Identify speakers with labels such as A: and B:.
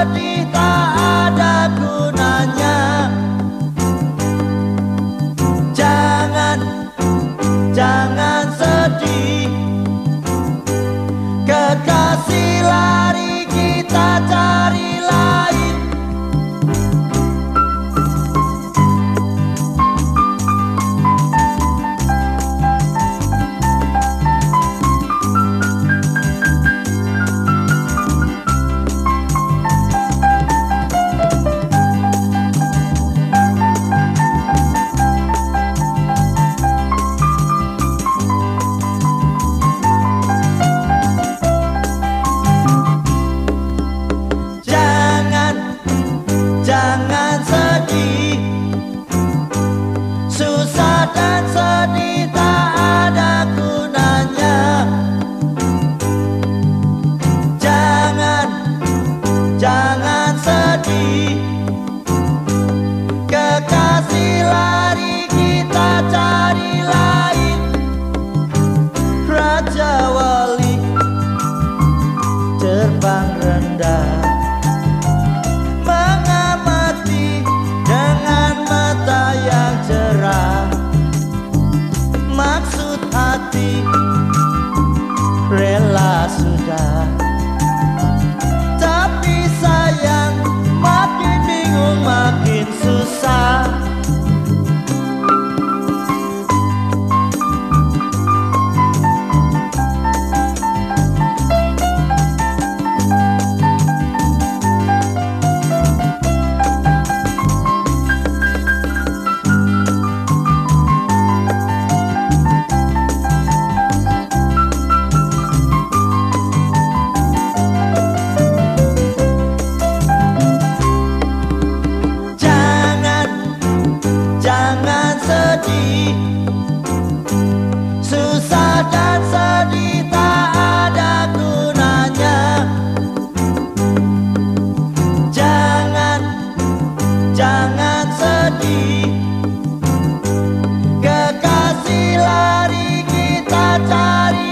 A: sedih tak ada gunanya. Jangan, jangan raja wali terbang rendah mengamati dengan mata yang cerah. Maksud hati rela sudah. Kekasih lari kita cari.